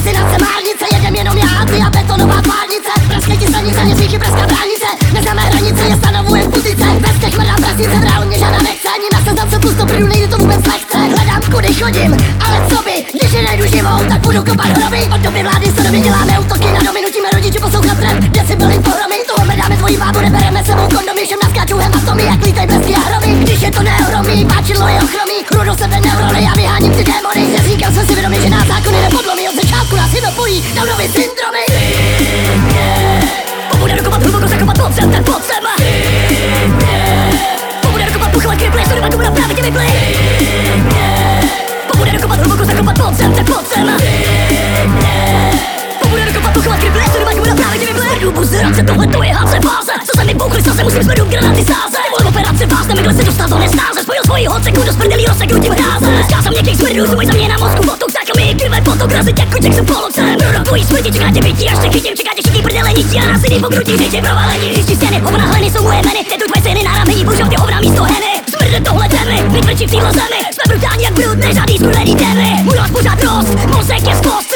Destinace márnice, jedem jenom já a ty a betonová tvárnice. Praské ti stanice, neříchy pražská bránice Neznáme hranice, je stanovujem putice Bez těch mrdá prasice, v mě žádná nechce. Ani na seznam se pusto prdu, nejde to vůbec lehce. Hledám kudy chodím, ale co by Když je najdu živou, tak budu kopat hroby Od doby vlády se domy děláme útoky Na domy nutíme rodiče poslouchat rap. Kde si byli pohromy, toho hledáme tvojí bábu Nebereme sebou kondomy, všem naskáčou hematomy Jak lítaj blesky a hromy, když je to neohromí Páčidlo je rudu sebe vyháním ty démony, fáze Co se musím zvednout granaty sáze? Volím operace vás, nemykle se dostal do nesnáze. Spojil svoji hodceku do sprdelí rozseku tím hráze. Zkázal mě těch smrdů, svůj za mě na mozku Fotok sákal mi krivé fotok, razit jako Jackson Pollocem Rodo tvojí smrti, čeká tě bytí, až se chytím Čeká tě všichni prdele, nití a násilí pokrutí Řeči provalení, hřišti stěny, hovna hleny jsou moje jmeny Tedu tvoje syny na rameni, božov ty hovna místo heny. Smrde tohle temy, vytvrčí v téhle zemi. Jsme brutální jak brud, nežádný skurvený demy Můj pořád rost, mozek je jako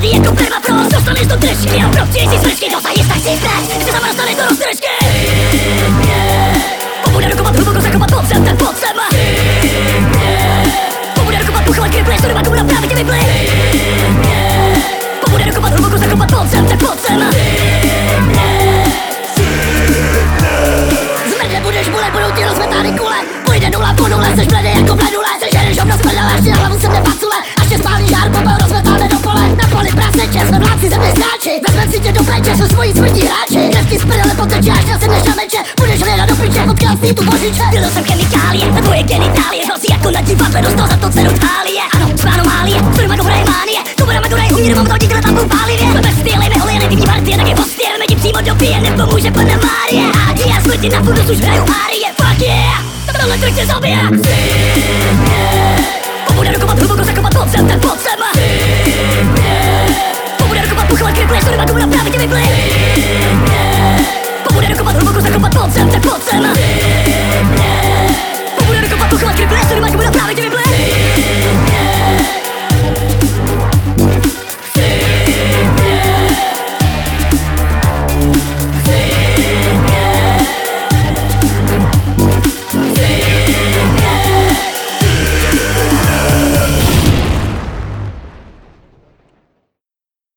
chladý jako permafrost Dostaneš do držky a prostři si smrčky Dosahněš tak si hned, chci tam dostaneš do roztržky. Pobude rukovat hluboko, zem, ten pod zem Pobude rukovat puchovat kriple, studiva kůra právě tě vyply Pobude rukovat hluboko, Zmrde budeš bule, budou ti rozmetány kule. Půjde nula po nule, seš blede jako bledule Seženeš hovno z prdele, až ti na hlavu se mě jsme vládci země zkáči Vezmem si tě do péče, jsou svojí smrtí hráči. Krev ti z prdele poteče, až se než na meče Budeš hledat do piče, odkiaľ si tu božiče. Vylil jsem chemikálie, na tvoje genitálie Hrozí jako na divadle, dostal za to cenu tálie Ano, jsme anomálie, firma dobré mánie. Komoda dobré umír, mám to díky tam pálivě Jsme bez styly, neholí, nedivní partie, tak je postěl Ti přímo do pije, nepomůže pana Márie. A já smrti na fundus už hraju árie, fuck yeah! Tohle trh tě zabije Patrz, bo kozaka patrz, ocen, tak ocen